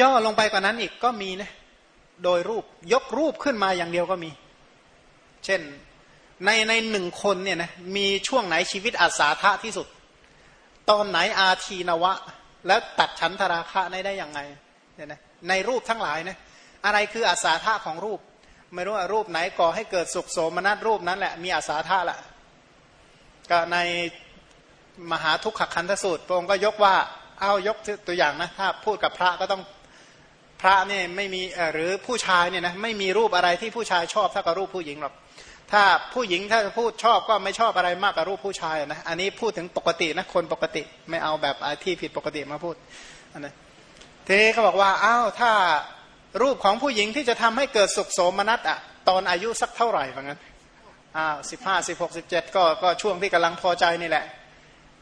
ย่อลงไปกว่านั้นอีกก็มีนะโดยรูปยกรูปขึ้นมาอย่างเดียวก็มี เช่นในในหนึ่งคนเนี่ยนะมีช่วงไหนชีวิตอาสาทะที่สุด ตอนไหนอาทีนวะ แล้วตัดฉันทราคะได้ได้อย่างไงเนี่ยนะในรูปทั้งหลายนะอะไรคืออาสาทะของรูป ไม่รู้ว่ารูปไหนก่อให้เกิดสุขโสมนัสรูปนั้นแหละมีอาสาทะละก็ในมหาทุกขคันธสูตรพระองค์ก็ยกว่าเอายกตัวอย่างนะถ้าพูดกับพระก็ต้อง พระเนี่ยไม่มีหรือผู้ชายเนี่ยนะไม่มีรูปอะไรที่ผู้ชายชอบเท่ากับรูปผู้หญิงหรอกถ้าผู้หญิงถ้าพูดชอบก็ไม่ชอบอะไรมากกว่ารูปผู้ชายนะอันนี้พูดถึงปกตินะคนปกติไม่เอาแบบที่ผิดปกติมาพูดอันนี้ทีนี้เขาบอกว่าอ้าวถ้ารูปของผู้หญิงที่จะทำให้เกิดสุขโสมนัสอะตอนอายุสักเท่าไหร่เหมือนกันอ้าวสิบห้าสิบหกสิบเจ็ดก็ก็ช่วงที่กำลังพอใจนี่แหละ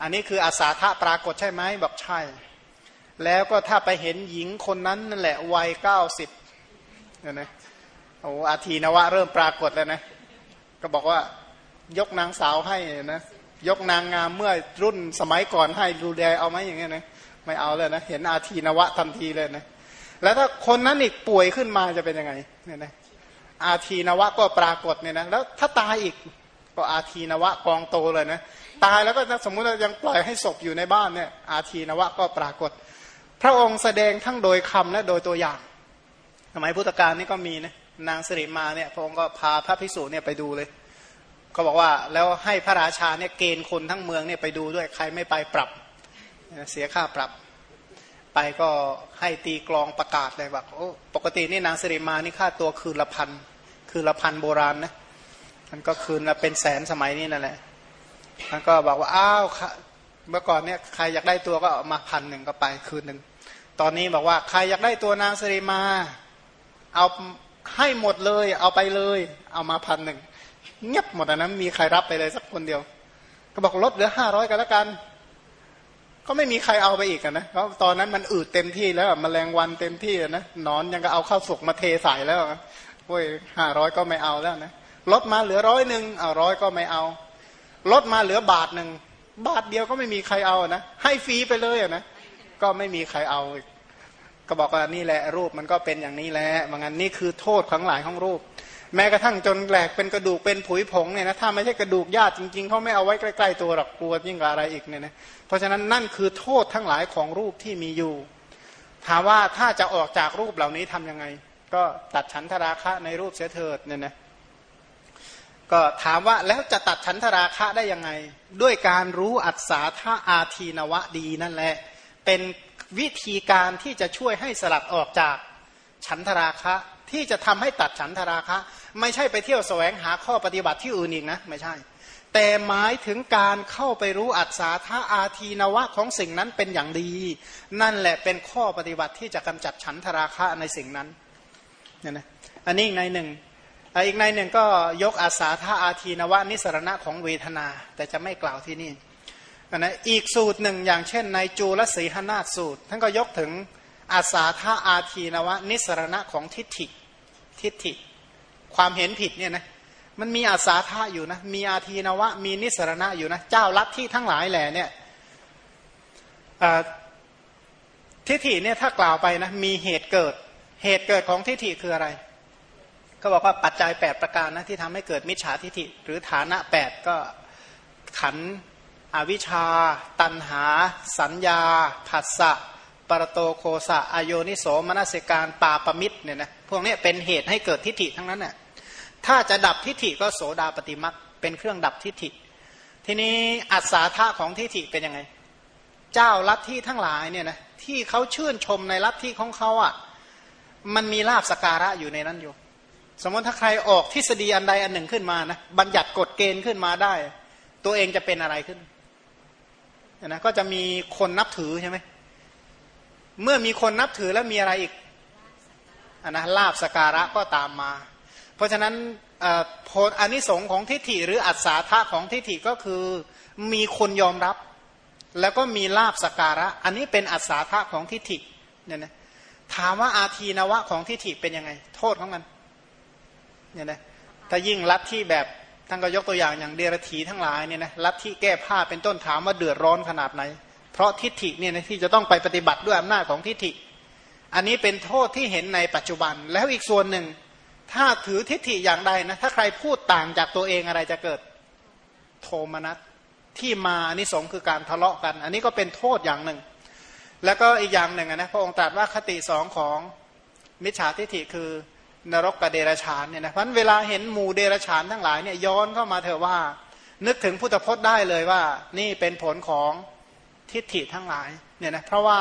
อันนี้คืออาสาทะปรากฏใช่ไหมบอกใช่ แล้วก็ถ้าไปเห็นหญิงคนนั้นนั่นแหละวัยเก้าสิบเนี่ยนะโอ้อาทีนวะเริ่มปรากฏแล้วนะ ก็บอกว่ายกนางสาวให้นะยกนางงามเมื่อรุ่นสมัยก่อนให้ดูแลเอาไหมอย่างเงี้ยนะไม่เอาเลยนะเห็นอาทีนวะทันทีเลยนะแล้วถ้าคนนั้นอีกป่วยขึ้นมาจะเป็นยังไงเนี่ยนะอาทีนวะก็ปรากฏเนี่ยนะแล้วถ้าตายอีกก็อาทีนวะกองโตเลยนะตายแล้วก็สมมุติเรายังปล่อยให้ศพอยู่ในบ้านเนี่ยอาทีนวะก็ปรากฏ พระองค์แสดงทั้งโดยคำและโดยตัวอย่าง สมัยพุทธกาลนี่ก็มีนะนางสิริมาเนี่ยพระองค์ก็พาพระภิกษุเนี่ยไปดูเลยก็บอกว่าแล้วให้พระราชาเนี่ยเกณฑ์คนทั้งเมืองเนี่ยไปดูด้วยใครไม่ไปปรับ เสียค่าปรับ ไปก็ให้ตีกลองประกาศเลยว่าโอ้ปกตินี่นางสิริมานี่ค่าตัวคืนละพันคืนละพันโบราณนะมันก็คืนละเป็นแสนสมัยนี้นั่นแหละมันก็บอกว่าอ้าวเมื่อก่อนเนี่ยใครอยากได้ตัวก็เอามาพันหนึ่งก็ไปคืนหนึ่ง ตอนนี้บอกว่าใครอยากได้ตัวนางสริมา เอาให้หมดเลย เอาไปเลย เอามาพันหนึ่งเงียบหมดนะมีใครรับไปเลยสักคนเดียว ก็บอกลดเหลือห้าร้อยกันแล้วกัน ก็ไม่มีใครเอาไปอีกนะเพราะตอนนั้นมันอืดเต็มที่แล้วมแมลงวันเต็มที่นะนอนยังก็เอาข้าวสุกมาเทใส่แล้วโอ้ยห้าร้อยก็ไม่เอาแล้วนะลดมาเหลือร้อยหนึ่งเอาร้อยก็ไม่เอาลดมาเหลือบาทหนึ่งบาทเดียวก็ไม่มีใครเอานะให้ฟรีไปเลยนะก็ไม่มีใครเอาอีก ก็บอกว่านี่แหละรูปมันก็เป็นอย่างนี้แหละว่างั้นนี่คือโทษของหลายของรูป แม้กระทั่งจนแหลกเป็นกระดูกเป็นผุยผงเนี่ยนะถ้าไม่ใช่กระดูกญาติจริงๆเขาไม่เอาไว้ใกล้ๆตัวหรอกกลัวยิ่งกว่าอะไรอีกเนี่ยนะเพราะฉะนั้นนั่นคือโทษทั้งหลายของรูปที่มีอยู่ ถามว่าถ้าจะออกจากรูปเหล่านี้ทํำยังไง ก็ตัดฉันทราคะในรูปเสียเถิดเนี่ยนะก็ถามว่าแล้วจะตัดฉันทราคะได้ยังไง ด้วยการรู้อัศธาอาทีนวะดีนั่นแหละเป็น วิธีการที่จะช่วยให้สลัดออกจากฉันทราคะ ที่จะทำให้ตัดฉันทราคะ ไม่ใช่ไปเที่ยวแสวงหาข้อปฏิบัติที่อื่นอีกนะ ไม่ใช่ แต่หมายถึงการเข้าไปรู้อัศาธาอาทีนวะของสิ่งนั้นเป็นอย่างดี นั่นแหละเป็นข้อปฏิบัติที่จะกำจัดฉันทราคะในสิ่งนั้นเนี่ยนะอันนี้อีกในหนึ่งอีกในหนึ่งก็ยกอาสาธาอาทีนวะนิสรณะของเวทนา แต่จะไม่กล่าวที่นี่ นะอีกสูตรหนึ่งอย่างเช่นในจูลสีหนาสูตร ท่านก็ยกถึงอาสาธาอาทีนวะ นิสรณะของทิฏฐิทิฏฐิ ความเห็นผิดเนี่ยนะมันมีอาสาธาอยู่นะมีอาทีนวะ มีนิสรณะอยู่นะเจ้าลัทธิทั้งหลายแหล่เนี่ยทิฏฐิเนี่ยถ้ากล่าวไปนะมีเหตุเกิด เหตุเกิดของทิฏฐิคืออะไรเขาบอกว่าปัจจัย 8 ประการนะที่ทำให้เกิดมิจฉาทิฏฐิ หรือฐานะ 8 ก็ขัน อวิชชา ตันหา สัญญาผัสสะปรโตโคสะอโยนิโสมนสิการปาปมิตรเนี่ยนะพวกนี้เป็นเหตุให้เกิดทิฏฐิทั้งนั้นน่ะถ้าจะดับทิฏฐิก็โสดาปฏิมักเป็นเครื่องดับทิฏฐิ ทีนี้อัศาธาของทิฏฐิเป็นยังไง เจ้าลัทธิทั้งหลายเนี่ยนะที่เขาชื่นชมในลัทธิของเขาอะมันมีลาบสการะอยู่ในนั้นอยู่สมมติถ้าใครออกทฤษฎีอันใดอันหนึ่งขึ้นมานะบัญญัติกฎเกณฑ์ขึ้นมาได้ ตัวเองจะเป็นอะไรขึ้น นะก็จะมีคนนับถือใช่ไหมเมื่อมีคนนับถือแล้วมีอะไรอีกอันนะลาบสการะก็ตามมา เพราะฉะนั้นผลอนนิสงของทิฏฐิหรืออัศาธาของทิฏฐิก็คือมีคนยอมรับ แล้วก็มีลาบสการะ อันนี้เป็นอัศาธาของทิฏฐิเนี่ยนะถามว่าอาทีนวะของทิฏฐิเป็นยังไง โทษของมันเนี่ยนะถ้ายิ่งรัดที่แบบ ท่านก็ยกตัวอย่างอย่างเดรธีทั้งหลายเนี่ยนะรัที่แก้ผ้าเป็นต้นถามว่าเดือดร้อนขนาดไหน เพราะทิฏฐิเนี่ยนะที่จะต้องไปปฏิบัติด้วยอำนาจของทิฏฐิ อันนี้เป็นโทษที่เห็นในปัจจุบัน แล้วอีกส่วนหนึ่ง ถ้าถือทิฏฐิอย่างใดนะถ้าใครพูดต่างจากตัวเองอะไรจะเกิดโทมนัสที่มาอันนี้สงคือการทะเลาะกัน อันนี้ก็เป็นโทษอย่างหนึ่ง แล้วก็อีกอย่างหนึ่งนะพระองค์ตรัสว่าคติสองของมิจฉาทิฏฐิคือ นรกกับเดรชานเนี่ยนะเพราะเวลาเห็นหมู่เดรชานทั้งหลายเนี่ยย้อนเข้ามาเถอะว่า นึกถึงพุทธพจน์ได้เลยว่า นี่เป็นผลของทิฏฐิทั้งหลายเนี่ยนะเพราะว่า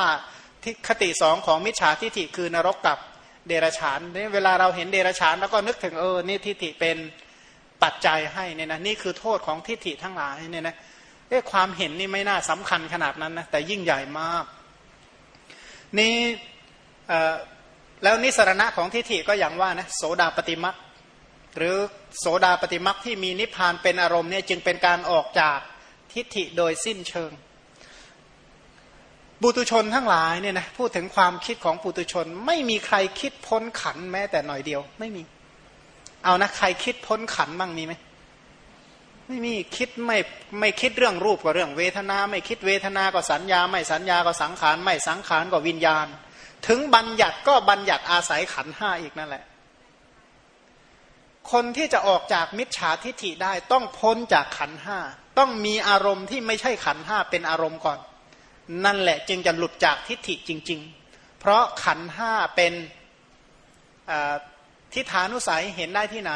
ที่คติสองของมิจฉาทิฏฐิคือนรกกับเดรฉานนี่เวลาเราเห็นเดรฉานแล้วก็นึกถึงเออนี่ทิฏฐิเป็นปัจจัยให้เนี่ยนะนี่คือโทษของทิฏฐิทั้งหลายเนี่ยนะเอ๊ะความเห็นนี่ไม่น่าสำคัญขนาดนั้นนะแต่ยิ่งใหญ่มาก นี่ แล้วนิสรณะของทิฏฐิก็อย่างว่านะโสดาปฏิมักหรือโสดาปฏิมักที่มีนิพพานเป็นอารมณ์เนี่ยจึงเป็นการออกจากทิฏฐิโดยสิ้นเชิงบุตุชนทั้งหลายเนี่ยนะพูดถึงความคิดของปุตุชน ไม่มีใครคิดพ้นขันแม้แต่หน่อยเดียว ไม่มี เอานะใครคิดพ้นขันบ้างมีไหมไม่มีคิดไม่ไม่คิดเรื่องรูปกับเรื่องเวทนา ไม่คิดเวทนาก็สัญญา ไม่สัญญาก็สังขารไม่สังขารก็วิญญาณ ถึงบัญญัติก็บัญญัติอาศัยขันห้าอีกนั่นแหละ คนที่จะออกจากมิจฉาทิฐิได้ต้องพ้นจากขันห้าต้องมีอารมณ์ที่ไม่ใช่ขันห้าเป็นอารมณ์ก่อน นั่นแหละจึงจะหลุดจากทิฏฐิจริง ๆ เพราะขันห้าเป็นทิฏฐานุสัยเห็นได้ที่ไหน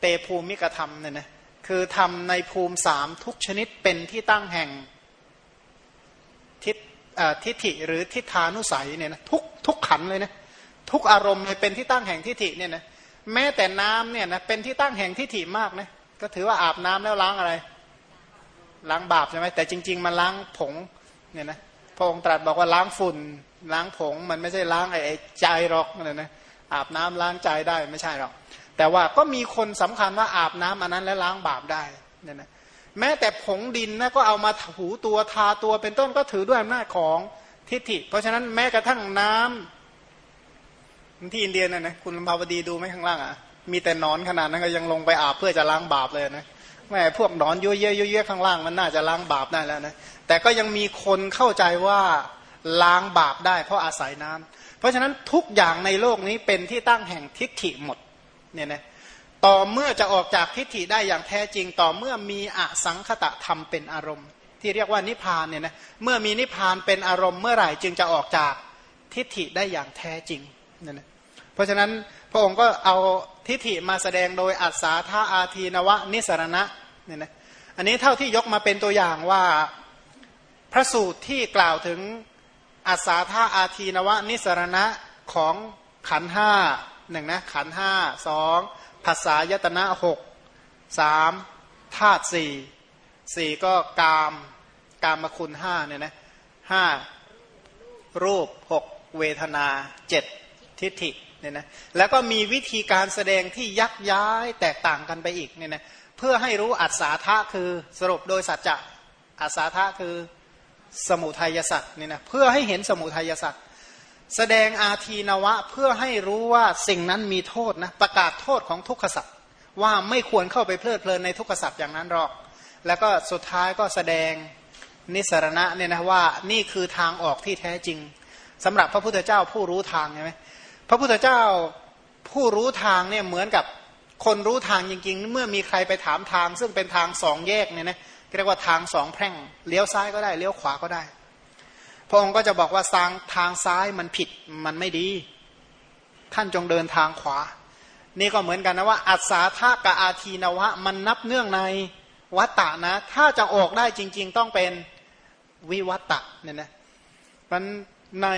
เตภูมิกธรรมเนี่ยนะคือทำในภูมิสามทุกชนิดเป็นที่ตั้งแห่ง ทิฏฐิหรือทิฏฐานุสัยเนี่ยนะทุกทุกขันเลยนะทุกอารมณ์เลยเป็นที่ตั้งแห่งทิฏฐิเนี่ยนะแม้แต่น้ำเนี่ยนะเป็นที่ตั้งแห่งทิฏฐิมากนะก็ถือว่าอาบน้ำแล้วล้างอะไร ล้างบาปใช่ไหมแต่จริง ๆ มันล้างผงเนี่ยนะพระองค์ตรัสบอกว่าล้างฝุ่น ล้างผง มันไม่ใช่ล้างไอ้ใจหรอกเนี่ยนะอาบน้ำล้างใจได้ไม่ใช่หรอกแต่ว่าก็มีคนสำคัญว่าอาบน้ำอันนั้นแล้วล้างบาปได้เนี่ยนะ แม้แต่ผงดินนะก็เอามาถูตัวทาตัวเป็นต้นก็ถือด้วยอำนาจของทิฏฐิ เพราะฉะนั้นแม้กระทั่งน้ำที่อินเดียนะนะคุณลำพาวดีดูไหมข้างล่างอะมีแต่นอนขนาดนั้นก็ยังลงไปอาบเพื่อจะล้างบาปเลยนะแม่พวกนอนเยอะๆเยอะๆข้างล่างมันน่าจะล้างบาปได้แล้วนะแต่ก็ยังมีคนเข้าใจว่าล้างบาปได้ เพราะอาศัยน้ำเพราะฉะนั้นทุกอย่างในโลกนี้เป็นที่ตั้งแห่งทิฏฐิหมดเนี่ยนะ ต่อเมื่อจะออกจากทิฏฐิได้อย่างแท้จริง ต่อเมื่อมีอสังคตะธรรมเป็นอารมณ์ ที่เรียกว่านิพพานเนี่ยนะเมื่อมีนิพพานเป็นอารมณ์เมื่อไหร่จึงจะออกจากทิฏฐิได้อย่างแท้จริงเนี่ยนะเพราะฉะนั้นพระองค์ก็เอาทิฏฐิมาแสดงโดยอัศาธาอาทีนวะนิสรณะเนี่ยนะอันนี้เท่าที่ยกมาเป็นตัวอย่างว่าพระสูตรที่กล่าวถึงอาสาธาอาทีนวะนิสรณะของขันห้าหนึ่งนะขันห้าสอง ภาษายตนะหกสามธาตุสี่สี่ก็กามกามคุณห้าเนี่ยนะห้ารูปหกเวทนาเจ็ดทิฏฐิเนี่ยนะแล้วก็มีวิธีการแสดงที่ยักย้ายแตกต่างกันไปอีกเนี่ยนะเพื่อให้รู้อัศาธาคือสรุปโดยสัจจะอัศาธาคือสมุทัยสัตว์เนี่ยนะเพื่อให้เห็นสมุทัยสัตว์ แสดงอาทีนวะเพื่อให้รู้ว่าสิ่งนั้นมีโทษนะประกาศโทษของทุกขสัตว์ว่าไม่ควรเข้าไปเพลิดเพลินในทุกขสัตว์อย่างนั้นหรอก แล้วก็สุดท้ายก็แสดงนิสรณะเนี่ยนะว่านี่คือทางออกที่แท้จริงสำหรับพระพุทธเจ้าผู้รู้ทางใช่ไหมพระพุทธเจ้าผู้รู้ทางเนี่ยเหมือนกับคนรู้ทางจริงๆ เมื่อมีใครไปถามทาง ซึ่งเป็นทางสองแยกเนี่ยนะเรียกว่าทางสองแพร่งเลี้ยวซ้ายก็ได้เลี้ยวขวาก็ได้ ระองค์ก็จะบอกว่าทางทางซ้ายมันผิดมันไม่ดี ท่านจงเดินทางขวา นี่ก็เหมือนกันนะว่า อัศาธากะอาทีนวะ มันนับเนื่องในวัตตะนะ ถ้าจะออกได้จริง ๆ ต้องเป็นวิวัตตะเนี่ยนะมันใน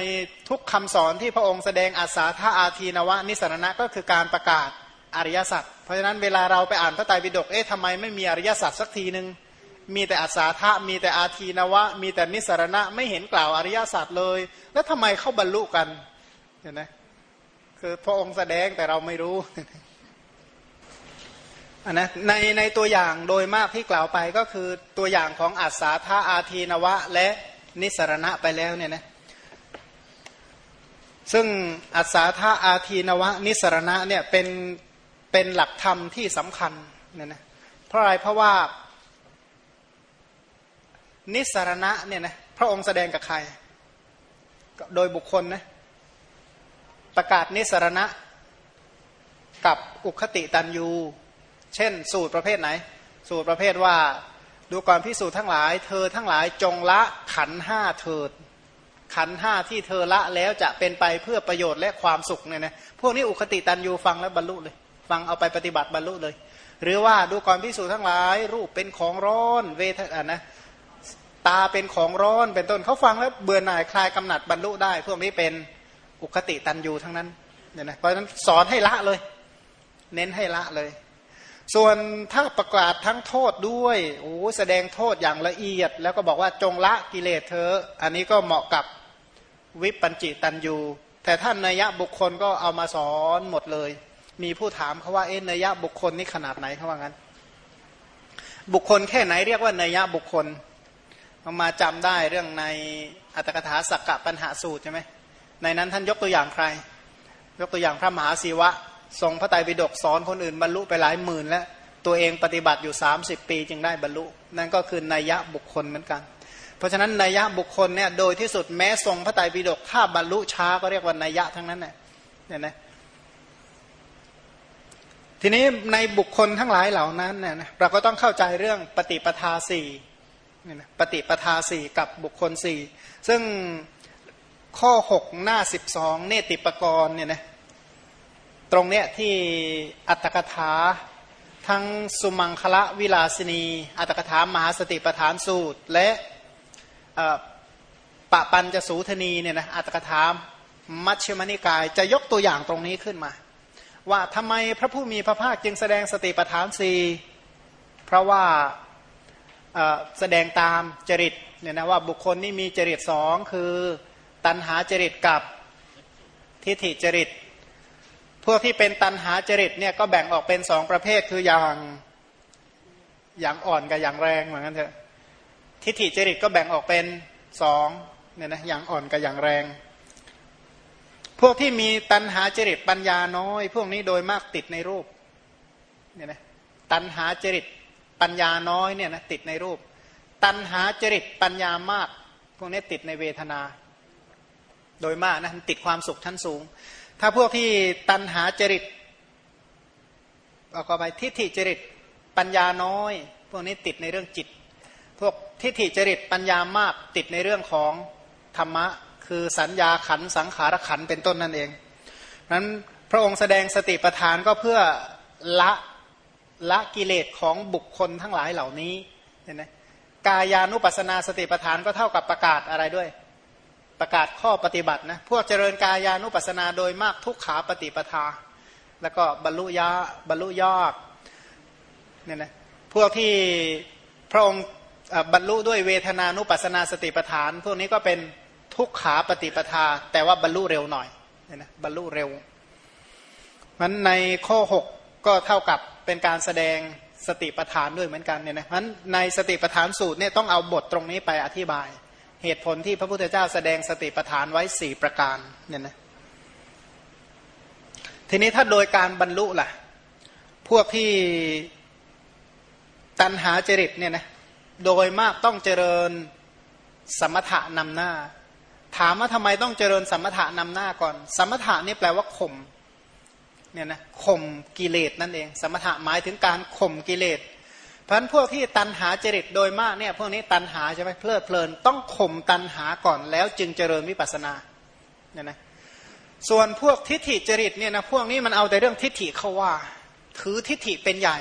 ทุกคำสอนที่พระองค์แสดงอัศาธาอาทีนวะ นิสรณะก็คือการประกาศอริยสัจเพราะฉะนั้นเวลาเราไปอ่านพระไตรปิฎกเอ๊ะทำไมไม่มีอริยสัจสักทีหนึ่ง มีแต่อาสาทะมีแต่อาทีนวะ มีแต่นิสรณะไม่เห็นกล่าวอริยศาสัจเลย แล้วทำไมเข้าบรรลุกันเห็นไหมคือพระองค์แสดงแต่เราไม่รู้อันนะในในตัวอย่างโดยมากที่กล่าวไปก็คือตัวอย่างของอาสาธาอาทีนวะ และนิสรณะไปแล้วเนี่ยนะซึ่งอาสาธาอาทีนวะ นิสรณะเนี่ยเป็นเป็นหลักธรรมที่สำคัญเนี่ยนะเพราะอะไรเพราะว่า นิสรณะเนี่ยนะพระองค์แสดงกับใคร โดยบุคคลนะประกาศนิสรณะกับอุคติตันยู เช่น สูตรประเภทไหน สูตรประเภทว่า ดูก่อนพิสูจน์ทั้งหลาย เธอทั้งหลายจงละขันห้าเถิด ขันห้าที่เธอละแล้วจะเป็นไปเพื่อประโยชน์และความสุขเนี่ยนะพวกนี้อุคติตันยูฟังแล้วบรรลุเลย ฟังเอาไปปฏิบัติบรรลุเลย หรือว่าดูก่อนพิสูจน์ทั้งหลาย รูปเป็นของร้อนเวทนะ ตาเป็นของร้อนเป็นต้นเขาฟังแล้วเบื่อหน่ายคลายกำหนัดบรรลุได้ พวกนี้เป็นอุคติตันยูทั้งนั้นเนี่ยนะเพราะฉะนั้นสอนให้ละเลย เน้นให้ละเลย ส่วนถ้าประกาศทั้งโทษด้วยโอ้แสดงโทษอย่างละเอียด แล้วก็บอกว่าจงละกิเลสเธออันนี้ก็เหมาะกับวิปัญจิตันยูแต่ท่านนัยะบุคคลก็เอามาสอนหมดเลย มีผู้ถามเขาว่าเอ็นนัยะบุคคลนี่ขนาดไหนเขาว่างั้น บุคคลแค่ไหนเรียกว่านัยยะบุคคล มาจำได้เรื่องในอัตถกถาสักกะปัญหาสูตรใช่ไหมในนั้นท่านยกตัวอย่างใคร ยกตัวอย่างพระมหาศิวะ ทรงพระไตรปิฎกสอนคนอื่นบรรลุไปหลายหมื่น แล้วตัวเองปฏิบัติอยู่ 30 ปีจึงได้บรรลุ นั่นก็คือนัยยะบุคคลเหมือนกัน เพราะฉะนั้นนัยยะบุคคลเนี่ยโดยที่สุดแม้ทรงพระไตรปิฎกถ้าบรรลุช้าก็เรียกว่านัยยะทั้งนั้นเนี่ยนะทีนี้ในบุคคลทั้งหลายเหล่านั้นเนี่ยเราก็ต้องเข้าใจเรื่องปฏิปทาสี่ ปฏิปทาสี่กับบุคคลสี่ซึ่งข้อ 6 หน้า 12 เนติปกรณ์เนี่ยนะตรงเนี้ยที่อัตถกถาทั้งสุมังคละวิลาสินี อัตถกถามหาสติปฐานสูตร และปะปัญจะสูทนีเนี่ยนะอัตถกถามัชฌิมนิกาย จะยกตัวอย่างตรงนี้ขึ้นมา ว่าทำไมพระผู้มีพระภาคจึงแสดงสติปฐานสี่เพราะว่า แสดงตามจริตเนี่ยนะว่าบุคคลนี่มีจริตสองคือตันหาจริตกับทิฏฐิจริต พวกที่เป็นตันหาจริตเนี่ยก็แบ่งออกเป็นสองประเภทคืออย่างอย่างอ่อนกับอย่างแรงเหมือนกันเถอะทิฏฐิจริตก็แบ่งออกเป็นสองเนี่ยนะอย่างอ่อนกับอย่างแรง พวกที่มีตันหาจริตปัญญาน้อย พวกนี้โดยมากติดในรูปเนี่ยนะตันหาจริต ปัญญาน้อยเนี่ยนะติดในรูป ตันหาจริตปัญญามาก พวกนี้ติดในเวทนา โดยมากนะติดความสุขชั้นสูง ถ้าพวกที่ตันหาจริตเอาไปทิฏฐิจริตปัญญาน้อย พวกนี้ติดในเรื่องจิต พวกทิฏฐิจริตปัญญามากติดในเรื่องของธรรมะ คือสัญญาขันสังขารขันเป็นต้นนั่นเองนั้นพระองค์แสดงสติปัฏฐานก็เพื่อละ ละกิเลสของบุคคลทั้งหลายเหล่านี้เห็นไหมกายานุปัสนาสติปัฏฐานก็เท่ากับประกาศอะไรด้วย ประกาศข้อปฏิบัตินะพวกเจริญกายานุปัสนาโดยมากทุกขาปฏิปทา แล้วก็บรรลุยาบรรลุยอดเนี่ยนะพวกที่พระองค์บรรลุด้วยเวทนานุปัสนาสติปทาน พวกนี้ก็เป็นทุกขาปฏิปทา แต่ว่าบรรลุเร็วหน่อยเนี่ยนะบรรลุเร็วมันในข้อ 6 ก็เท่ากับเป็นการแสดงสติปทานด้วยเหมือนกันเนี่ยนะมันในสติปทานสูตรเนี่ยต้องเอาบทตรงนี้ไปอธิบาย เหตุผลที่พระพุทธเจ้าแสดงสติปัฏฐานไว้สี่ประการเนี่ยนะทีนี้ถ้าโดยการบรรลุล่ะ พวกที่ตันหาจริตเนี่ยนะโดยมากต้องเจริญสมถะนำหน้า ถามว่าทำไมต้องเจริญสมถะนำหน้าก่อน สมถะนี่แปลว่าข่ม เนี่ยนะข่มกิเลสนั่นเอง สมถะหมายถึงการข่มกิเลสเพราะพวกที่ตันหาจริตโดยมากเนี่ยพวกนี้ตันหาใช่ไหมเพลิดเพลิน ต้องข่มตันหาก่อนแล้วจึงเจริญวิปัสนาเนี่ยนะส่วนพวกทิฏฐิจริตเนี่ยนะพวกนี้มันเอาแต่เรื่องทิฏฐิเขาว่า ถือทิฏฐิเป็นใหญ่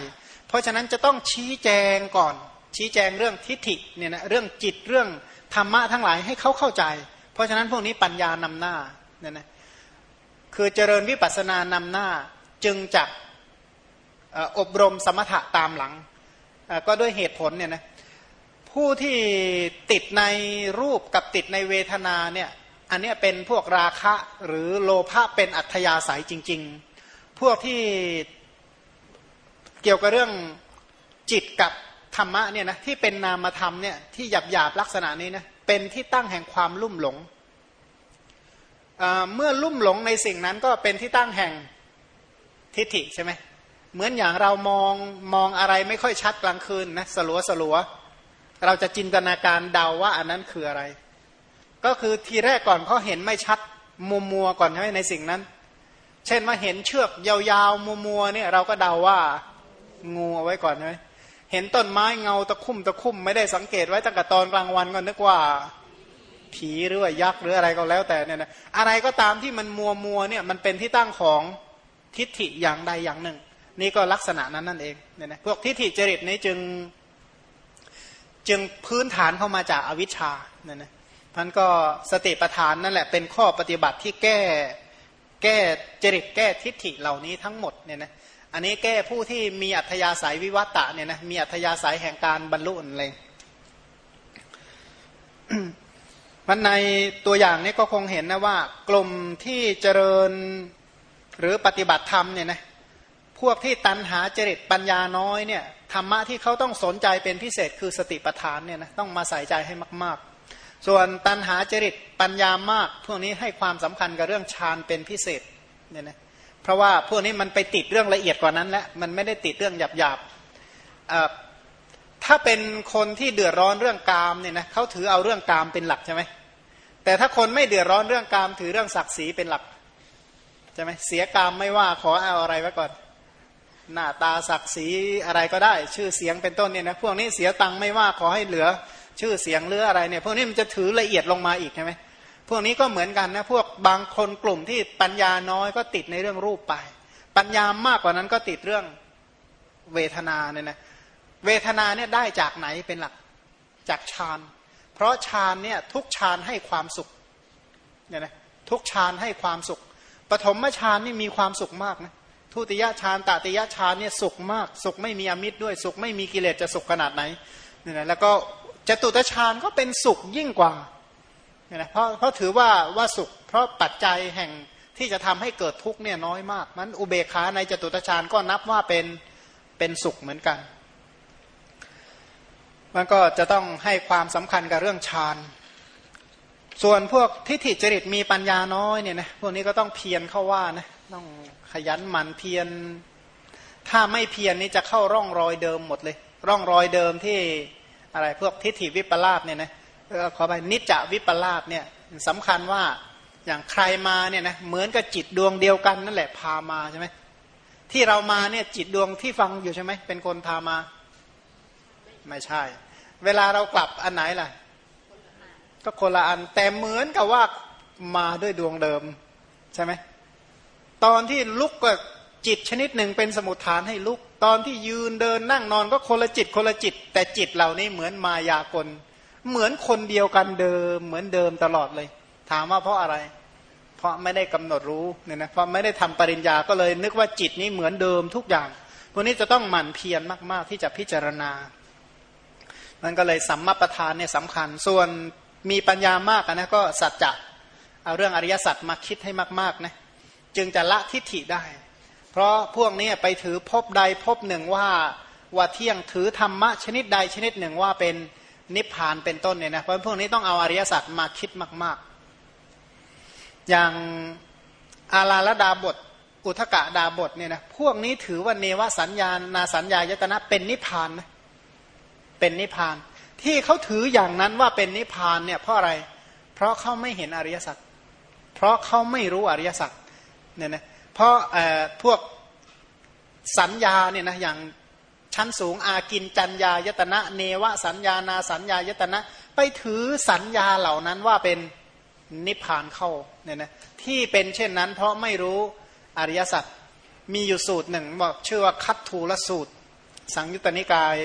เพราะฉะนั้นจะต้องชี้แจงก่อน ชี้แจงเรื่องทิฏฐิเนี่ยนะเรื่องจิตเรื่องธรรมะทั้งหลายให้เขาเข้าใจ เพราะฉะนั้นพวกนี้ปัญญานำหน้าเนี่ยนะ คือเจริญวิปัสสนานำหน้าจึงจะอบรมสมถะตามหลัง ก็ด้วยเหตุผลเนี่ยนะผู้ที่ติดในรูปกับติดในเวทนาเนี่ยอันนี้เป็นพวกราคะหรือโลภะเป็นอัธยาศัยจริง ๆ พวกที่เกี่ยวกับเรื่องจิตกับธรรมะเนี่ยนะที่เป็นนามธรรมเนี่ยที่หยาบหยาบลักษณะนี้นะเป็นที่ตั้งแห่งความลุ่มหลง เมื่อลุ่มหลงในสิ่งนั้นก็เป็นที่ตั้งแห่งทิฏฐิใช่ไหมเหมือนอย่างเรามองมองอะไรไม่ค่อยชัดกลางคืนนะสลัวสลัวเราจะจินตนาการเดาว่าอันนั้นคืออะไร ก็คือทีแรกก่อนเขาเห็นไม่ชัดมัวมัวก่อนใช่ไหมในสิ่งนั้น เช่นว่าเห็นเชือกยาวๆมัวมัวเนี่ยเราก็เดาว่างูเอาไว้ก่อนใช่ไหมเห็นต้นไม้เงาตะคุ่มตะคุ่มไม่ได้สังเกตไว้ตั้งแต่ตอนกลางวันก็นึกว่า ผีหรือว่ายักษ์หรืออะไรก็แล้วแต่เนี่ยนะอะไรก็ตามที่มันมัวมัวเนี่ยมันเป็นที่ตั้งของทิฏฐิอย่างใดอย่างหนึ่ง นี่ก็ลักษณะนั้นนั่นเองเนี่ยนะพวกทิฏฐิจริตนี้จึง จึงพื้นฐานเข้ามาจากอวิชชาเนี่ยนะท่านก็สติปัฏฐานนั่นแหละเป็นข้อปฏิบัติที่แก้แก้จริตแก้ทิฏฐิเหล่านี้ทั้งหมดเนี่ยนะอันนี้แก้ผู้ที่มีอัธยาศัยวิวัตตะเนี่ยนะมีอัธยาศัยแห่งการบรรลุอะไร มันในตัวอย่างนี้ก็คงเห็นนะว่ากลุ่มที่เจริญหรือปฏิบัติธรรมเนี่ยนะพวกที่ตันหาจริตปัญญาน้อยเนี่ยธรรมะที่เขาต้องสนใจเป็นพิเศษคือสติปัฏฐานเนี่ยนะต้องมาใส่ใจให้มาก ๆ ส่วนตันหาจริตปัญญามาก พวกนี้ให้ความสำคัญกับเรื่องฌานเป็นพิเศษเนี่ยนะเพราะว่าพวกนี้มันไปติดเรื่องละเอียดกว่านั้นแล้วมันไม่ได้ติดเรื่องหยาบๆ ถ้าเป็นคนที่เดือดร้อนเรื่องกามเนี่ยนะเขาถือเอาเรื่องกามเป็นหลักใช่ไหมแต่ถ้าคนไม่เดือดร้อนเรื่องกามถือเรื่องศักดิ์ศรีเป็นหลักใช่ไหมเสียกามไม่ว่าขอเอาอะไรไว้ก่อน หน้าตาศักดิ์ศรีอะไรก็ได้ ชื่อเสียงเป็นต้นเนี่ยนะพวกนี้เสียตังค์ไม่ว่าขอให้เหลือ ชื่อเสียงหรืออะไรเนี่ยพวกนี้มันจะถือละเอียดลงมาอีกใช่ไหมพวกนี้ก็เหมือนกันนะพวกบางคนกลุ่มที่ปัญญาน้อยก็ติดในเรื่องรูปไป ปัญญามากกว่านั้นก็ติดเรื่องเวทนาเนี่ยนะ เวทนาเนี่ยได้จากไหนเป็นหลักจากฌาน เพราะฌานเนี่ยทุกฌานให้ความสุขเนี่ยนะทุกฌานให้ความสุข ปฐมฌานนี่มีความสุขมากนะทุติยฌานตติยฌานเนี่ยสุขมาก สุขไม่มีอมิตรด้วยสุขไม่มีกิเลสจะสุขขนาดไหนเนี่ยนะแล้วก็จตุตฌานก็เป็นสุขยิ่งกว่าเนี่ยนะเพราะเพราะถือว่าว่าสุข เพราะปัจจัยแห่งที่จะทำให้เกิดทุกข์เนี่ยน้อยมากมันอุเบกขาในจตุตฌานก็นับว่าเป็นเป็นสุขเหมือนกัน มันก็จะต้องให้ความสำคัญกับเรื่องฌานส่วนพวกทิฏฐิจริตมีปัญญาน้อยเนี่ยนะพวกนี้ก็ต้องเพียรเข้าว่านะต้องขยันหมั่นเพียรถ้าไม่เพียรนี่จะเข้าร่องรอยเดิมหมดเลย ร่องรอยเดิมที่อะไรพวกทิฏฐิวิปลาสเนี่ยนะขอไปนิจจวิปลาสเนี่ยสำคัญว่าอย่างใครมาเนี่ยนะเหมือนกับจิตดวงเดียวกันนั่นแหละพามาใช่ไหมที่เรามาเนี่ยจิตดวงที่ฟังอยู่ใช่ไหมเป็นคนพามา ไม่ใช่ เวลาเรากลับอันไหนล่ะ ก็คนละอันแต่เหมือนกับว่ามาด้วยดวงเดิม ใช่ไหมตอนที่ลุกก็จิตชนิดหนึ่งเป็นสมุทฐานให้ลุก ตอนที่ยืนเดินนั่งนอนก็คนละจิตคนละจิต แต่จิตเหล่านี้เหมือนมายากล เหมือนคนเดียวกันเดิม เหมือนเดิมตลอดเลย ถามว่าเพราะอะไร เพราะไม่ได้กำหนดรู้เนี่ยนะเพราะไม่ได้ทำปริญญาก็เลยนึกว่าจิตนี้เหมือนเดิมทุกอย่างพวกนี้จะต้องหมั่นเพียรมาก ๆ ที่จะพิจารณา มันก็เลยสัมมาประธานเนี่ยสำคัญ ส่วนมีปัญญามากนะก็สัจจะเอาเรื่องอริยสัจมาคิดให้มากๆนะจึงจะละทิฏฐิได้ เพราะพวกนี้ไปถือพบใดพบหนึ่งว่าว่าเที่ยงถือธรรมะชนิดใดชนิดหนึ่งว่าเป็นนิพพานเป็นต้นเนี่ยนะเพราะพวกนี้ต้องเอาอริยสัจมาคิดมาก ๆ อย่างอาลาลดาบท อุทกะดาบทเนี่ยนะพวกนี้ถือว่าเนวสัญญานาสัญญายตนะเป็นนิพพานนะ เป็นนิพพาน ที่เขาถืออย่างนั้นว่าเป็นนิพพานเนี่ยเพราะอะไร เพราะเขาไม่เห็นอริยสัจเพราะเขาไม่รู้อริยสัจเนี่ยนะเพราะพวกสัญญาเนี่ยนะอย่างชั้นสูงอากินจัญญายตนะ เนวสัญญานาสัญญายตนะ ไปถือสัญญาเหล่านั้นว่าเป็นนิพพานเข้าเนี่ยนะที่เป็นเช่นนั้น เพราะไม่รู้อริยสัจมีอยู่สูตรหนึ่งบอกชื่อว่าคัตทูลสูตร สังยุตตนิกาย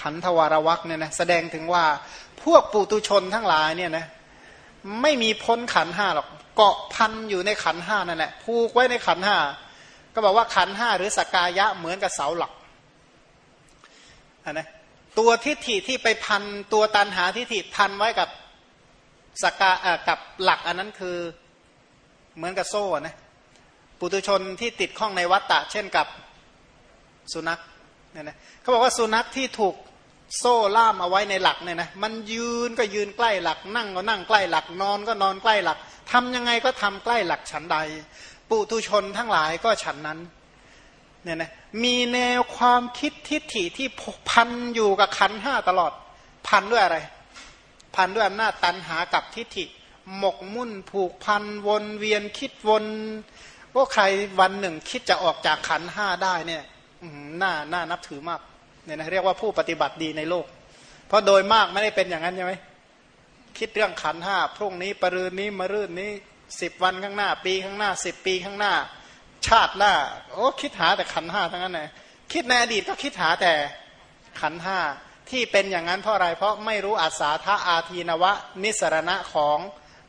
ขันธวารวักเนี่ยนะแสดงถึงว่าพวกปุตุชนทั้งหลายเนี่ยนะไม่มีพ้นขันห้าหรอกเกาะพันอยู่ในขันห้านั่นแหละผูกไว้ในขันห้าก็บอกว่าขันห้าหรือสกายะเหมือนกับเสาหลักนนะตัวทิฏฐิที่ไปพันตัวตันหาทิฏฐิพันไว้กับสกากับหลักอันนั้นคือเหมือนกับโซ่นะปุตุชนที่ติดข้องในวัตตะ เช่นกับสุนัขเนี่ยนะเขาบอกว่าสุนัขที่ถูก โซ่ล่ามเอาไว้ในหลักเนี่ยนะมันยืนก็ยืนใกล้หลัก นั่งก็นั่งใกล้หลัก นอนก็นอนใกล้หลักทำยังไงก็ทำใกล้หลักฉันใด ปุถุชนทั้งหลายก็ฉันนั้นเนี่ยนะมีแนวความคิดทิฏฐิที่พันอยู่กับขันห้าตลอด พันด้วยอะไร พันด้วยอำนาจตันหากับทิฏฐิ หมกมุ่นผูกพันวนเวียนคิดวนว่าใครวันหนึ่งคิดจะออกจากขันห้าได้เนี่ยน่าน่านับถือมาก เนี่ยนะเรียกว่าผู้ปฏิบัติดีในโลก เพราะโดยมากไม่ได้เป็นอย่างนั้นใช่ไหมคิดเรื่องขันห้าพรุ่งนี้ปรืนนี้มรื่นนี้สิบวันข้างหน้า ปีข้างหน้าสิบปีข้างหน้า ชาติหน้า โอ้คิดหาแต่ขันห้าทั้งนั้นเลยคิดในอดีตก็คิดหาแต่ขันห้าที่เป็นอย่างนั้นเพราะอะไร เพราะไม่รู้อาสาทะอาทีนวะ นิสรณะของ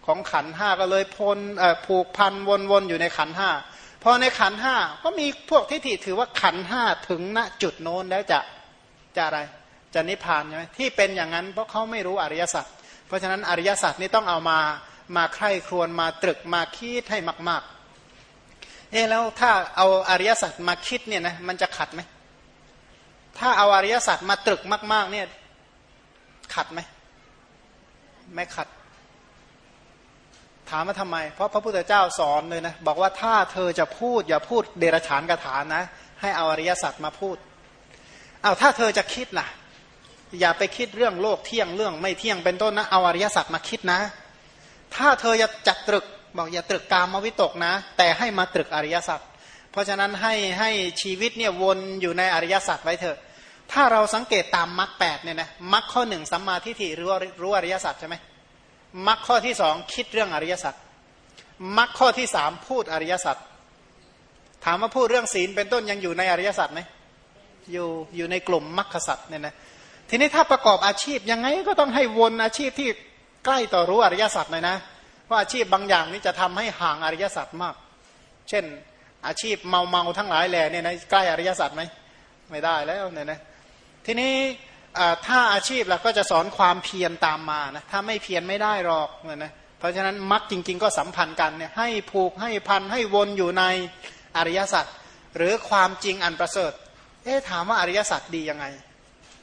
ของขันห้าก็เลยพลผูกพันวนๆอยู่ในขันห้าพอในขันห้าก็มีพวกทิฏฐิถือว่าขันห้าถึงณจุดโน้นแล้วจะ จะอะไรจะนิพพานใช่ไหมที่เป็นอย่างนั้นเพราะเขาไม่รู้อริยสัจเพราะฉะนั้นอริยสัจนี่ต้องเอามามาใคร่ครวญมาตรึกมาคิดให้มาก ๆ เอ๊แล้วถ้าเอาอริยสัจมาคิดเนี่ยนะมันจะขัดไหมถ้าเอาอริยสัจมาตรึกมาก ๆ เนี่ยขัดไหมไม่ขัด ถามมาทำไม เพราะพระพุทธเจ้าสอนเลยนะ บอกว่าถ้าเธอจะพูดอย่าพูดเดรฉานกถานะ ให้เอาอริยสัจมาพูด เอาถ้าเธอจะคิดล่ะ อย่าไปคิดเรื่องโลกเที่ยงเรื่องไม่เที่ยงเป็นต้นนะเอาอริยสัจมาคิดนะ ถ้าเธอจะจัดตรึกบอกอย่าตรึกกามวิตกนะ แต่ให้มาตรึกอริยสัจเพราะฉะนั้นให้ให้ชีวิตเนี่ยวนอยู่ในอริยสัจไว้เถอะ ถ้าเราสังเกตตามมรรคแปดเนี่ยนะมรรคข้อหนึ่งสัมมาทิฏฐิรู้รู้อริยสัจใช่ไหมมรรคข้อที่สองคิดเรื่องอริยสัจมรรคข้อที่สามพูดอริยสัจถามว่าพูดเรื่องศีลเป็นต้นยังอยู่ในอริยสัจไหม อยู่อยู่ในกลุ่มมรรคสัจเนี่ยนะทีนี้ถ้าประกอบอาชีพยังไงก็ต้องให้วนอาชีพที่ใกล้ต่อรู้อริยสัจหน่อยนะว่าะอาชีพบางอย่างนี้จะทำให้ห่างอริยสัจมาก เช่น อาชีพเมาเมาทั้งหลายแหล่เนี่ยนะใกล้อริยสัจไหมไม่ได้แล้วเนี่ยนะทีนี้ถ้าอาชีพเราก็จะสอนความเพียรตามมานะถ้าไม่เพียรไม่ได้หรอกเนี่ยนะเพราะฉะนั้นมัดจริง ๆ ก็สัมพันธ์กันเนี่ยให้ผูกให้พันให้วนอยู่ในอริยสัจหรือความจริงอันประเสริฐ เอ๊ะถามว่าอริยสัจดียังไง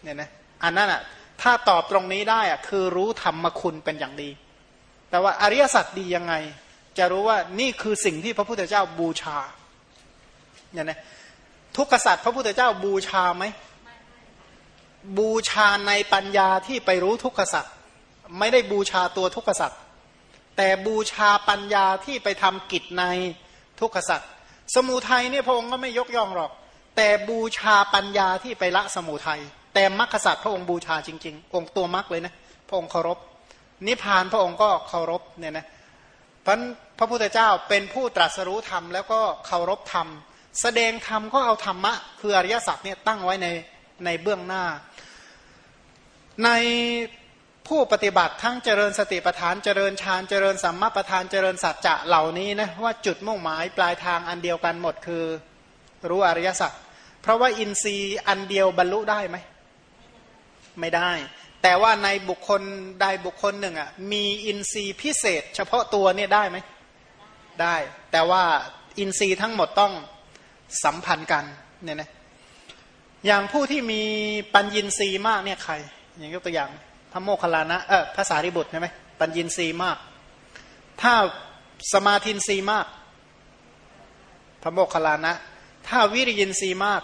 เนี่ยนะอันนั้นอะถ้าตอบตรงนี้ได้อะคือรู้ธรรมคุณเป็นอย่างดี แต่ว่าอริยสัจดียังไง จะรู้ว่านี่คือสิ่งที่พระพุทธเจ้าบูชาเนี่ยนะทุกขสัตว์พระพุทธเจ้าบูชาไหมบูชาในปัญญาที่ไปรู้ทุกขสัตว์ไม่ได้บูชาตัวทุกขสัตว์แต่บูชาปัญญาที่ไปทำกิจในทุกขสัตว์สมุทัยเนี่ยพระองค์ก็ไม่ยกย่องหรอก แต่บูชาปัญญาที่ไปละสมุทัยแต่มรรคสัตว์พระองค์บูชาจริง ๆ องค์ตัวมรรคเลยนะพระองค์เคารพ นิพพานพระองค์ก็เคารพเนี่ยนะพระพระพุทธเจ้าเป็นผู้ตรัสรู้ธรรมแล้วก็เคารพธรรม แสดงธรรมก็เอาธรรมะ คืออริยสัจเนี่ยตั้งไว้ในในเบื้องหน้า ในผู้ปฏิบัติทั้งเจริญสติปัฏฐานเจริญฌานเจริญสัมมาปัฏฐานเจริญสัจจะเหล่านี้นะว่าจุดมุ่งหมายปลายทางอันเดียวกันหมดคือรู้อริยสัจ ราะว่าอินทรีย์อันเดียวบรรลุได้ไหม ไม่ได้ แต่ว่าในบุคคลใดบุคคลหนึ่งอะมีอินทรีย์พิเศษ เฉพาะตัวเนี่ยได้ไหม ได้ แต่ว่าอินทรีย์ทั้งหมดต้องสัมพันธ์กันเนี่ยนะอย่างผู้ที่มีปัญญินทรีย์มากเนี่ยใคร อย่างยกตัวอย่างพระโมคคัลลานะเออภาษาริบุตรใช่ไหมปัญญินทรีย์มาก ถ้าสมาธินทรีย์มาก พระโมคคัลลานะ ถ้าวิริยินทรีย์มาก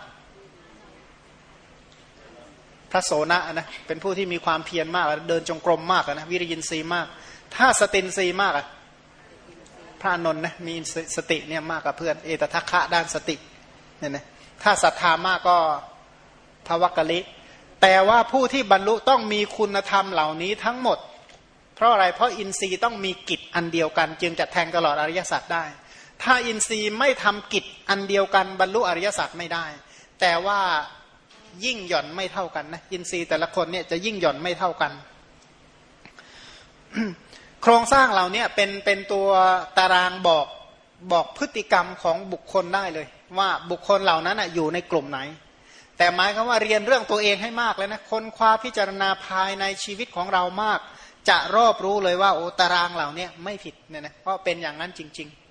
ระโสนะนะเป็นผู้ที่มีความเพียรมากเดินจงกรมมากนะวิริยินทรีย์มาก ถ้าสตินทรีย์มากอะพระนนท์นะมีสติเนี่ยมากกับเพื่อนเอตทัคคะด้านสติเนี่ยนะถ้าศรัทธามากก็ทวักะลิแต่ว่าผู้ที่บรรลุต้องมีคุณธรรมเหล่านี้ทั้งหมด เพราะอะไรเพราะอินทรีย์ต้องมีกิจอันเดียวกัน จึงจะแทงตลอดอริยสัจได้ ถ้าอินทรีย์ไม่ทำกิจอันเดียวกันบรรลุอริยสัจไม่ได้ แต่ว่า ยิ่งหย่อนไม่เท่ากันนะอินทรีย์แต่ละคนเนี่ยจะยิ่งหย่อนไม่เท่ากัน โครงสร้างเหล่านี้เป็นเป็นตัวตารางบอกบอกพฤติกรรมของบุคคลได้เลย ว่าบุคคลเหล่านั้นอยู่ในกลุ่มไหน แต่หมายคือว่าเรียนเรื่องตัวเองให้มากเลยนะค้นคว้าพิจารณาภายในชีวิตของเรามาก จะรอบรู้เลยว่าโอ้ตารางเหล่านี้ไม่ผิดเนี่ยนะเพราะเป็นอย่างนั้นจริง ๆ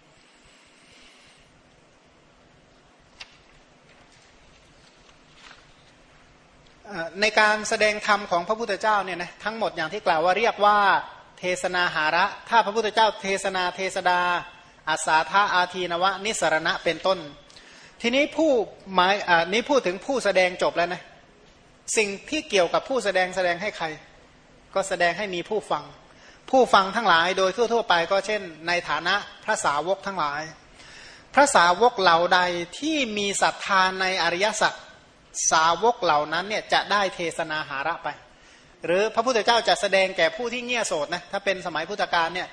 ในการแสดงธรรมของพระพุทธเจ้าเนี่ยนะทั้งหมดอย่างที่กล่าวว่าเรียกว่าเทศนาหาระ ถ้าพระพุทธเจ้าเทศนาเทศดาอาสาธาอาทีนวะ นิสรณะเป็นต้น ทีนี้ผู้หมายนี้พูดถึงผู้แสดงจบแล้วนะสิ่งที่เกี่ยวกับผู้แสดงแสดงให้ใคร ก็แสดงให้มีผู้ฟัง ผู้ฟังทั้งหลายโดยทั่ว ๆ ไปก็เช่น ในฐานะพระสาวกทั้งหลาย พระสาวกเหล่าใดที่มีศรัทธาในอริยสัจ สาวกเหล่านั้นเนี่ยจะได้เทศนาหาระไป หรือพระพุทธเจ้าจะแสดงแก่ผู้ที่เงี่ยโสดนะถ้าเป็นสมัยพุทธกาลเนี่ย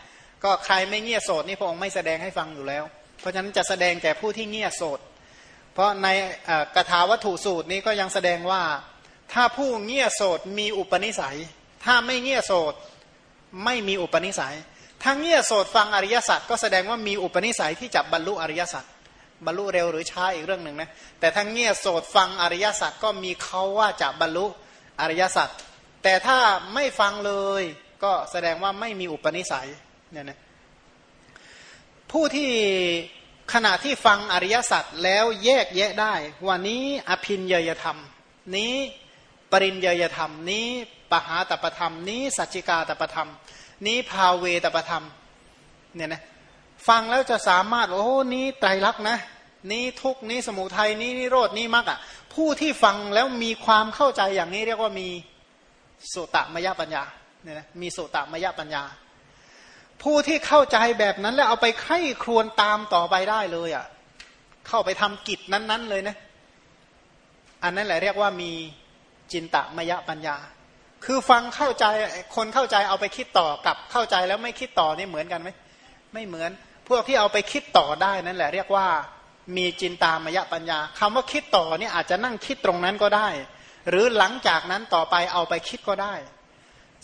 ก็ใครไม่เงี่ยโสดนี่พระองค์ไม่แสดงให้ฟังอยู่แล้ว เพราะฉะนั้นจะแสดงแก่ผู้ที่เงี่ยโสด เพราะในกถาวัตถุสูตรนี้ก็ยังแสดงว่าถ้าผู้เงี่ยโสดมีอุปนิสัย ถ้าไม่เงี่ยโสดไม่มีอุปนิสัยถ้าเงี่ยโสดฟังอริยสัจก็แสดงว่ามีอุปนิสัยที่จะบรรลุอริยสัจ บรรลุเร็วหรือช้าอีกเรื่องหนึ่งนะแต่ถ้าเงี่ยโสดฟังอริยสัจก็มีเขาว่าจะบรรลุอริยสัจแต่ถ้าไม่ฟังเลยก็แสดงว่าไม่มีอุปนิสัยเนี่ยนะผู้ที่ขณะที่ฟังอริยสัจแล้วแยกแยะได้วันนี้อภินยยธรรม นี้ปริญยยธรรม นี้ปหาตปธรรม นี้สัจจิกาตปธรรม นี้ภาเวตปธรรมเนี่ยนะ ฟังแล้วจะสามารถ โอ้นี้ไตรลักษณ์นะ นี้ทุกนี้สมุทัยนี้นิโรดนี้มรรคอะ ผู้ที่ฟังแล้วมีความเข้าใจอย่างนี้เรียกว่ามีสุตมยปัญญาเนี่ยนะมีสุตมยปัญญา ผู้ที่เข้าใจแบบนั้นแล้วเอาไปไข้ครวนตามต่อไปได้เลยอะเข้าไปทำกิจนั้น ๆ เลยนะอันนั้นแหละเรียกว่ามีจินตมยปัญญา คือฟังเข้าใจคนเข้าใจเอาไปคิดต่อกับเข้าใจแล้วไม่คิดต่อนี่เหมือนกันไหมไม่เหมือน พวกที่เอาไปคิดต่อได้นั่นแหละ เรียกว่ามีจินตามยปัญญาคำว่าคิดต่อนี่อาจจะนั่งคิดตรงนั้นก็ได้ หรือหลังจากนั้นต่อไปเอาไปคิดก็ได้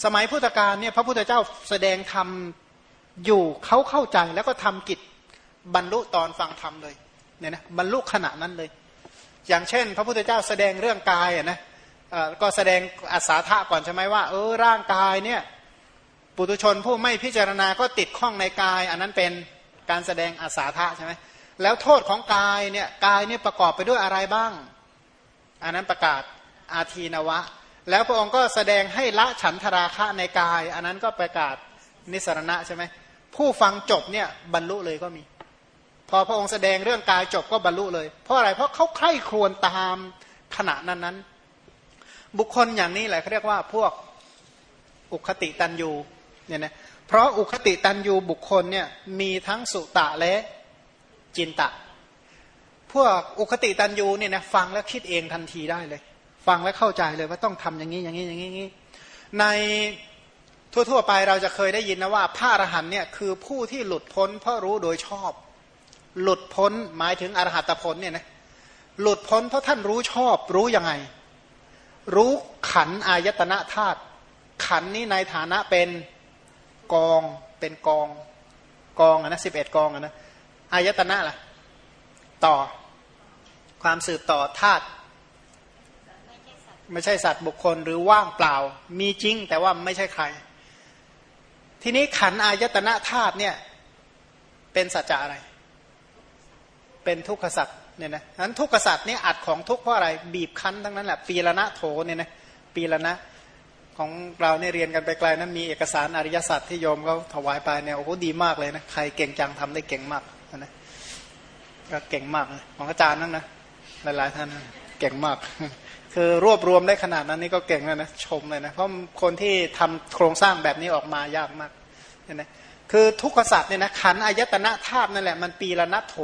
สมัยพุทธกาลเนี่ยพระพุทธเจ้าแสดงธรรมอยู่เขาเข้าใจแล้วก็ทำกิจบรรลุตอนฟังธรรมเลยเนี่ยนะบรรลุขณะนั้นเลย อย่างเช่น พระพุทธเจ้าแสดงเรื่องกายอะนะก็แสดงอัศาธาก่อนใช่ไหมว่าเออร่างกายเนี่ยปุถุชนผู้ไม่พิจารณาก็ติดข้องในกาย อันนั้นเป็น การแสดงอัศาธาใช่ไหมแล้วโทษของกายเนี่ยกายเนี่ยประกอบไปด้วยอะไรบ้าง อันนั้นประกาศอาทีนวะ แล้วพระองค์ก็แสดงให้ละฉันทราคะในกาย อันนั้นก็ประกาศนิสรณะใช่ไหมผู้ฟังจบเนี่ยบรรลุเลยก็มี พอพระองค์แสดงเรื่องกายจบก็บรรลุเลย เพราะอะไรเพราะเขาใคร่ครวญตามขณะนั้นนั้นบุคคลอย่างนี้แหละเขาเรียกว่าพวกอุคติตันยูเนี่ยนะ เพราะอุคติตันยูบุคคลเนี่ยมีทั้งสุตะและจินตะ พวกอุคติตันยูเนี่ยนะฟังแล้วคิดเองทันทีได้เลย ฟังแล้วเข้าใจเลยว่าต้องทำอย่างนี้อย่างนี้อย่างนี้ ในทั่วๆไปเราจะเคยได้ยินนะว่าพระอรหันเนี่ยคือผู้ที่หลุดพ้นเพราะรู้โดยชอบ หลุดพ้นหมายถึงอรหัตผลเนี่ยนะหลุดพ้นเพราะท่านรู้ชอบรู้ยังไง รู้ขันอายตนะธาตุขันนี้ในฐานะเป็น กองเป็นกองกองนะสิบเอ็ดกองนะอายตนะล่ะ ต่อ ความสืบต่อธาตุไม่ใช่สัตว์บุคคลหรือว่างเปล่า มีจริง แต่ว่าไม่ใช่ใคร ทีนี้ขันอายตนะธาตุเนี่ย เป็นสัจจะอะไร เป็นทุกขสัตว์เนี่ยนะนั้นทุกขสัตว์นี่อัดของทุกเพราะอะไร บีบคั้นทั้งนั้นแหละปีละนะโถเนี่ยนะปีละนะ ของเราเนี่ยเรียนกันไปไกลนะมีเอกสารอริยสัจที่โยมเขาถวายไปเนี่ยโอ้โหดีมากเลยนะใครเก่งจังทำได้เก่งมากนะก็เก่งมากของอาจารย์นั่นนะหลายๆท่านเก่งมาก คือรวบรวมได้ขนาดนั้นนี่ก็เก่งแล้วนะชมเลยนะเพราะคนที่ทำโครงสร้างแบบนี้ออกมายากมากนไหมคือทุกขสัตว์เนี่ยนะขันอายตนะธาตุนั่นแหละมันปีละนัโถ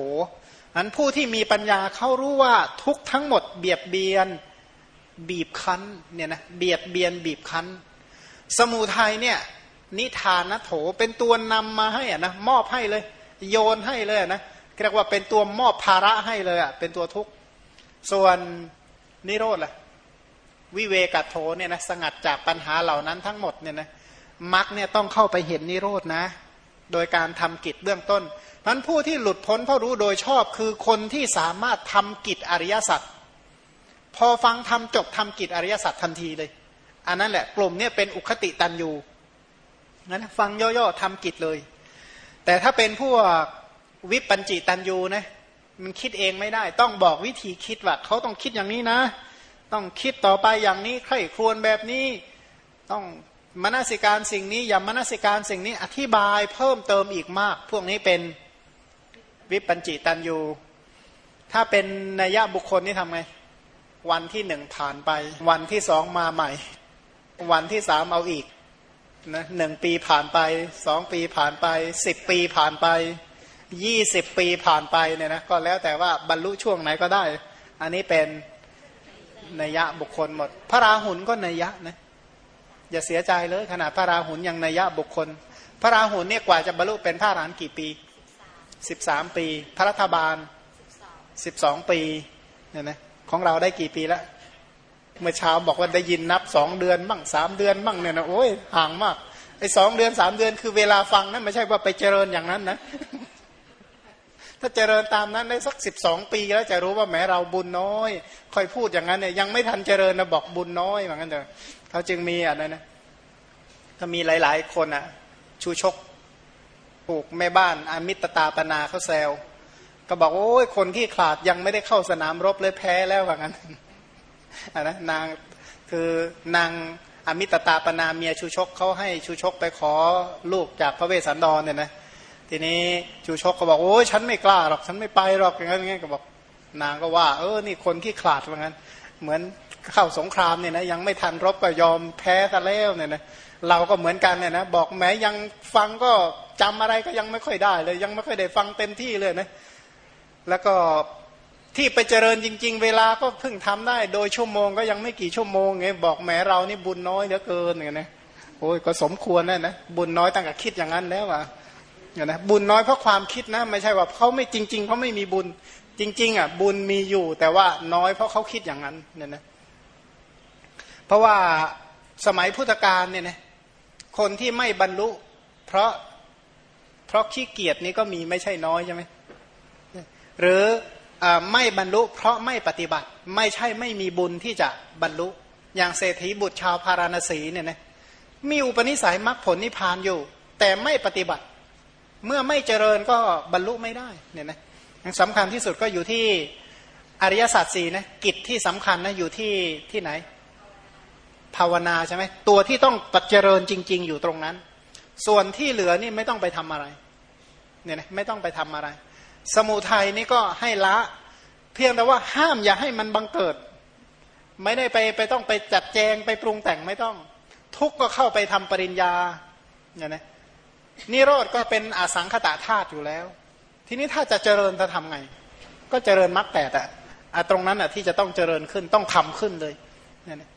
อันผู้ที่มีปัญญาเขารู้ว่าทุกทั้งหมดเบียดเบียน บีบคั้นเนี่ยนะเบียดเบียนบีบคั้น สมุทัยเนี่ยนิทานนะโถเป็นตัวนำมาให้อะนะมอบให้เลย โยนให้เลยนะเรียกว่าเป็นตัวมอบภาระให้เลยอะเป็นตัวทุกข์ส่วนนิโรธล่ะวิเวกัตโธเนี่ยนะสงัดจากปัญหาเหล่านั้นทั้งหมดเนี่ยนะมรรคเนี่ยต้องเข้าไปเห็นนิโรธนะ โดยการทำกิจเบื้องต้นพันผู้ที่หลุดพ้นเพราะรู้โดยชอบคือคนที่สามารถทำกิจอริยสัจ พอฟังทำจบทำกิจอริยสัจทันทีเลย อันนั้นแหละกลุ่มเนี่ยเป็นอุคติตันยูงั้นฟังย่อๆทำกิจเลย แต่ถ้าเป็นพวกวิปัญจิตันยูนะมันคิดเองไม่ได้ ต้องบอกวิธีคิดว่าเขาต้องคิดอย่างนี้นะ ต้องคิดต่อไปอย่างนี้ใครครวญแบบนี้ต้องมนสิการสิ่งนี้อย่ามนสิการสิ่งนี้อธิบายเพิ่มเติมอีกมาก พวกนี้เป็นวิปัญจิตันยูถ้าเป็นนัยบุคคลนี่ทำไง วันที่หนึ่งผ่านไป วันที่สองมาใหม่ วันที่สามเอาอีกนะหนึ่งปีผ่านไปสองปีผ่านไปสิบปีผ่านไปยี่สิบปีผ่านไปเนี่ยนะก็แล้วแต่ว่าบรรลุช่วงไหนก็ได้ อันนี้เป็นนัยยะบุคคลหมด พระราหุลก็นัยยะนะอย่าเสียใจเลยขนาดพระราหุลยังนัยยะบุคคล พระราหุลเนี่ยกว่าจะบรรลุเป็นพระอรหันต์กี่ปีสิบสามปี พระรัฐบาลสิบสองปีเนี่ยนะ ของเราได้กี่ปีแล้วเมื่อเช้าบอกว่าได้ยินนับสองเดือนบ้างสามเดือนบ้างเนี่ยนะโอ้ยห่างมากไอ้สองเดือนสามเดือนคือเวลาฟังนะั้นไม่ใช่ว่าไปเจริญอย่างนั้นนะ ถ้าเจริญตามนั้นได้สักสิบสองปีแล้วจะรู้ว่าแม้เราบุญน้อยคอยพูดอย่างนั้นเนี่ยยังไม่ทันเจริญนะบอกบุญน้อยเหมือนกันเถอะเขาจึงมีอะนะนะถ้ามีหลาย ๆ คนอะ ชูชก ผูกแม่บ้านอามิตตาปนาเขาแซว ก็บอกโอ้ยคนที่ขาดยังไม่ได้เข้าสนามรบเลยแพ้แล้วว่างั้นนะนางคือนางอมิตตาปนาเมียชูชกเขาให้ชูชกไปขอลูกจากพระเวสสันดรเนี่ยนะทีนี้ชูชกก็บอกโอ้ยฉันไม่กล้าหรอกฉันไม่ไปหรอกอย่างนั้นอย่างนี้ก็บอกนางก็ว่า เออนี่คนที่ขาดว่างั้น เหมือนเข้าสงครามเนี่ยนะยังไม่ทันรบก็ยอมแพ้ซะแล้วเนี่ยนะเราก็เหมือนกันเนี่ยนะบอกแม้ยังฟังก็จำอะไรก็ยังไม่ค่อยได้เลย ยังไม่ค่อยได้ฟังเต็มที่เลยนะ แล้วก็ที่ไปเจริญจริง ๆ เวลาก็เพิ่งทำได้ โดยชั่วโมงก็ยังไม่กี่ชั่วโมงไงบอกแหมเรานี่บุญน้อยเหลือเกินเนี่ยนะโอ้ยก็สมควรนะนะบุญน้อยตั้งแต่คิดอย่างนั้นแล้วอะเนี่ยนะบุญน้อยเพราะความคิดนะ ไม่ใช่ว่าเขาไม่จริงๆเขาไม่มีบุญ จริง ๆ อะ บุญมีอยู่ แต่ว่าน้อยเพราะเขาคิดอย่างนั้นเนี่ยนะเพราะว่าสมัยพุทธกาลเนี่ยนะคนที่ไม่บรรลุ เพราะเพราะขี้เกียจนี่ก็มีไม่ใช่น้อยใช่ไหม หรือไม่บรรลุเพราะไม่ปฏิบัติไม่ใช่ไม่มีบุญที่จะบรรลุ อย่างเศรษฐีบุตรชาวพาราณสีเนี่ยนะมีอุปนิสัยมรรคผลนิพพานอยู่ แต่ไม่ปฏิบัติ เมื่อไม่เจริญก็บรรลุไม่ได้เนี่ยนะสำคัญที่สุดก็อยู่ที่อริยสัจสี่นะกิจที่สำคัญนะอยู่ที่ที่ไหน ภาวนาใช่ไหมตัวที่ต้องปัจเจริญจริง ๆ อยู่ตรงนั้น ส่วนที่เหลือนี่ไม่ต้องไปทำอะไรเนี่ยนะไม่ต้องไปทำอะไร สมุทัยนี่ก็ให้ละ เพียงแต่ว่าห้ามอย่าให้มันบังเกิด ไม่ได้ไปไปต้องไปจัดแจงไปปรุงแต่งไม่ต้อง ทุกก็เข้าไปทำปริญญาเนี่ยนะนิโรธก็เป็นอสังขตาธาตุอยู่แล้ว ทีนี้ถ้าจะเจริญจะทำไง ก็เจริญมรรคแปดอะตรงนั้นอะที่จะต้องเจริญขึ้นต้องทำขึ้นเลยเนี่ย